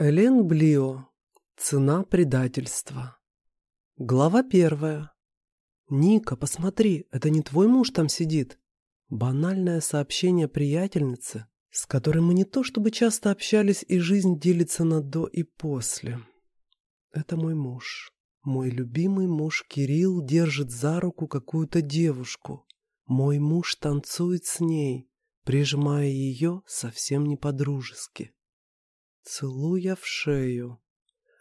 Элен Блио. Цена предательства. Глава первая. «Ника, посмотри, это не твой муж там сидит?» Банальное сообщение приятельницы, с которой мы не то чтобы часто общались, и жизнь делится на «до» и «после». Это мой муж. Мой любимый муж Кирилл держит за руку какую-то девушку. Мой муж танцует с ней, прижимая ее совсем не по-дружески целуя в шею.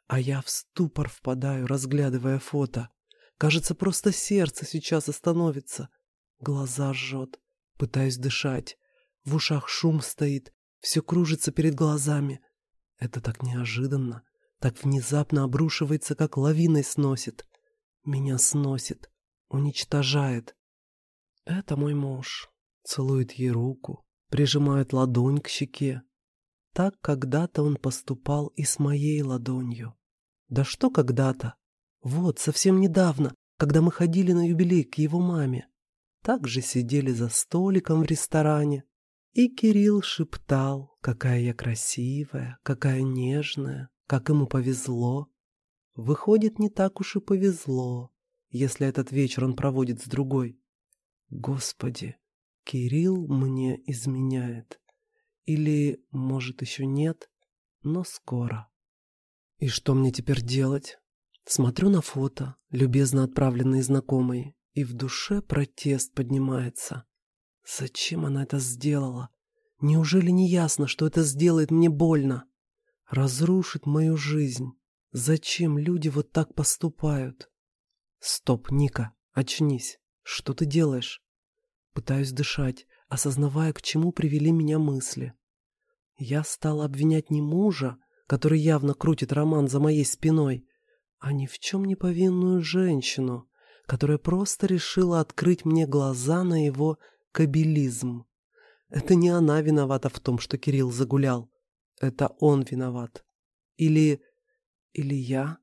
А я в ступор впадаю, разглядывая фото. Кажется, просто сердце сейчас остановится. Глаза жжет, пытаюсь дышать. В ушах шум стоит, все кружится перед глазами. Это так неожиданно, так внезапно обрушивается, как лавиной сносит. Меня сносит, уничтожает. Это мой муж. Целует ей руку, прижимает ладонь к щеке, так когда-то он поступал и с моей ладонью. Да что когда-то? Вот, совсем недавно, когда мы ходили на юбилей к его маме. Так же сидели за столиком в ресторане. И Кирилл шептал, какая я красивая, какая нежная, как ему повезло. Выходит, не так уж и повезло, если этот вечер он проводит с другой. Господи, Кирилл мне изменяет. Или, может, еще нет, но скоро. И что мне теперь делать? Смотрю на фото, любезно отправленные знакомые, и в душе протест поднимается. Зачем она это сделала? Неужели не ясно, что это сделает мне больно? Разрушит мою жизнь. Зачем люди вот так поступают? Стоп, Ника, очнись. Что ты делаешь? Пытаюсь дышать, осознавая, к чему привели меня мысли. Я стала обвинять не мужа, который явно крутит роман за моей спиной, а ни в чем не повинную женщину, которая просто решила открыть мне глаза на его кабелизм. Это не она виновата в том, что Кирилл загулял. Это он виноват. Или... или я?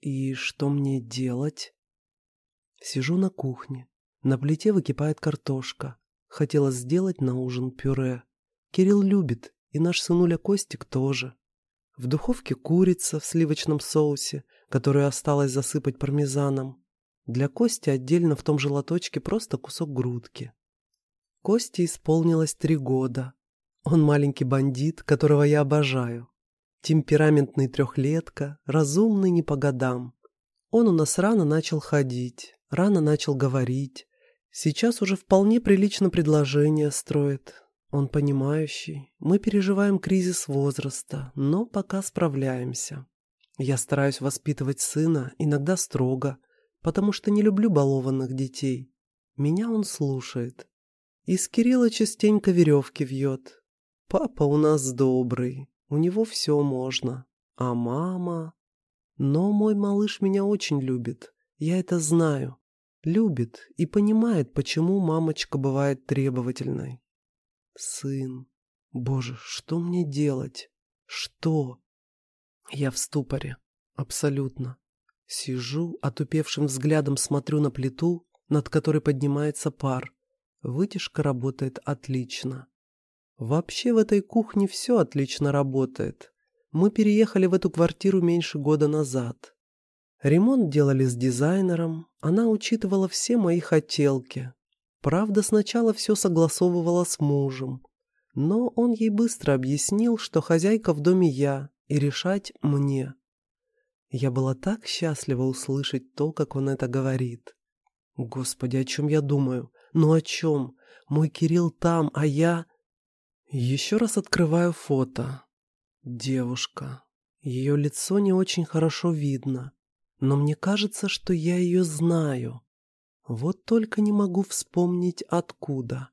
И что мне делать? Сижу на кухне. На плите выкипает картошка. Хотела сделать на ужин пюре. Кирилл любит, и наш сынуля Костик тоже. В духовке курица в сливочном соусе, которую осталось засыпать пармезаном. Для Кости отдельно в том же лоточке просто кусок грудки. Косте исполнилось три года. Он маленький бандит, которого я обожаю. Темпераментный трехлетка, разумный не по годам. Он у нас рано начал ходить, рано начал говорить, Сейчас уже вполне прилично предложение строит. Он понимающий. Мы переживаем кризис возраста, но пока справляемся. Я стараюсь воспитывать сына, иногда строго, потому что не люблю балованных детей. Меня он слушает. Из Кирилла частенько веревки вьет. Папа у нас добрый, у него все можно. А мама... Но мой малыш меня очень любит, я это знаю. Любит и понимает, почему мамочка бывает требовательной. Сын. Боже, что мне делать? Что? Я в ступоре. Абсолютно. Сижу, отупевшим взглядом смотрю на плиту, над которой поднимается пар. Вытяжка работает отлично. Вообще в этой кухне все отлично работает. Мы переехали в эту квартиру меньше года назад. Ремонт делали с дизайнером, она учитывала все мои хотелки. Правда, сначала все согласовывала с мужем. Но он ей быстро объяснил, что хозяйка в доме я, и решать мне. Я была так счастлива услышать то, как он это говорит. Господи, о чем я думаю? Ну о чем? Мой Кирилл там, а я... Еще раз открываю фото. Девушка. Ее лицо не очень хорошо видно но мне кажется, что я ее знаю. Вот только не могу вспомнить откуда.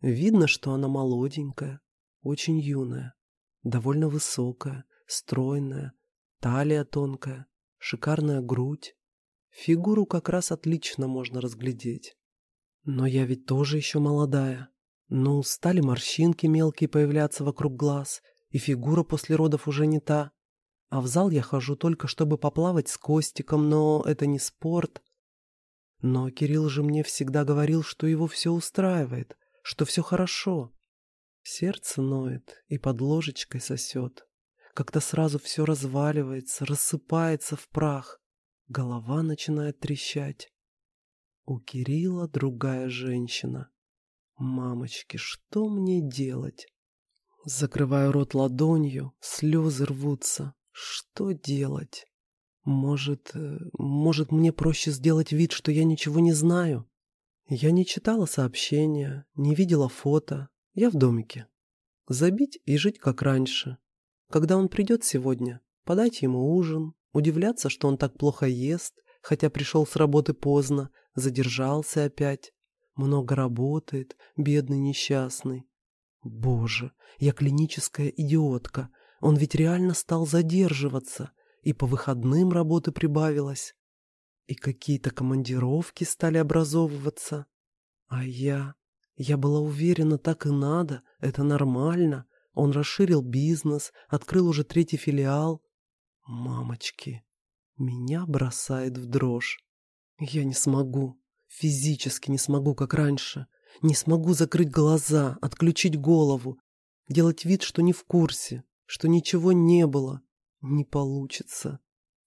Видно, что она молоденькая, очень юная, довольно высокая, стройная, талия тонкая, шикарная грудь. Фигуру как раз отлично можно разглядеть. Но я ведь тоже еще молодая. Ну, стали морщинки мелкие появляться вокруг глаз, и фигура после родов уже не та. А в зал я хожу только, чтобы поплавать с Костиком, но это не спорт. Но Кирилл же мне всегда говорил, что его все устраивает, что все хорошо. Сердце ноет и под ложечкой сосет. Как-то сразу все разваливается, рассыпается в прах. Голова начинает трещать. У Кирилла другая женщина. Мамочки, что мне делать? Закрываю рот ладонью, слезы рвутся. Что делать? Может, э, может мне проще сделать вид, что я ничего не знаю? Я не читала сообщения, не видела фото. Я в домике. Забить и жить как раньше. Когда он придет сегодня, подать ему ужин, удивляться, что он так плохо ест, хотя пришел с работы поздно, задержался опять. Много работает, бедный несчастный. Боже, я клиническая идиотка. Он ведь реально стал задерживаться, и по выходным работы прибавилось. И какие-то командировки стали образовываться. А я... Я была уверена, так и надо, это нормально. Он расширил бизнес, открыл уже третий филиал. Мамочки, меня бросает в дрожь. Я не смогу, физически не смогу, как раньше. Не смогу закрыть глаза, отключить голову, делать вид, что не в курсе, что ничего не было. Не получится.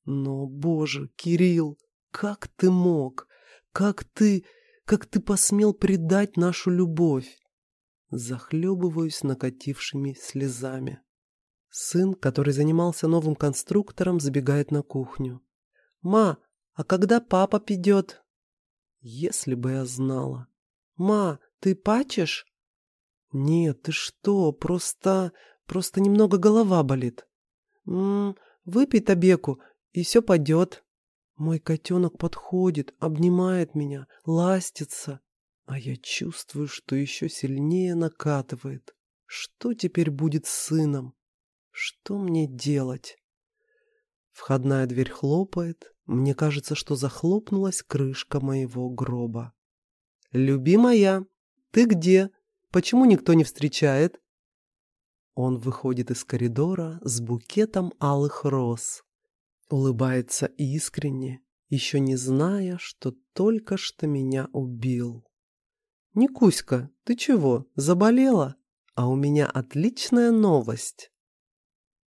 Но, боже, Кирилл, как ты мог? Как ты, как ты посмел предать нашу любовь? захлебываюсь накатившими слезами. Сын, который занимался новым конструктором, забегает на кухню. «Ма, а когда папа придет?» «Если бы я знала». «Ма, ты пачешь?» «Нет, ты что, просто... просто немного голова болит». «М -м, выпей табеку, и все пойдет». Мой котенок подходит, обнимает меня, ластится. А я чувствую, что еще сильнее накатывает. Что теперь будет с сыном? Что мне делать? Входная дверь хлопает. Мне кажется, что захлопнулась крышка моего гроба. «Любимая, ты где? Почему никто не встречает?» Он выходит из коридора с букетом алых роз. Улыбается искренне, еще не зная, что только что меня убил. «Никуська, ты чего, заболела? А у меня отличная новость.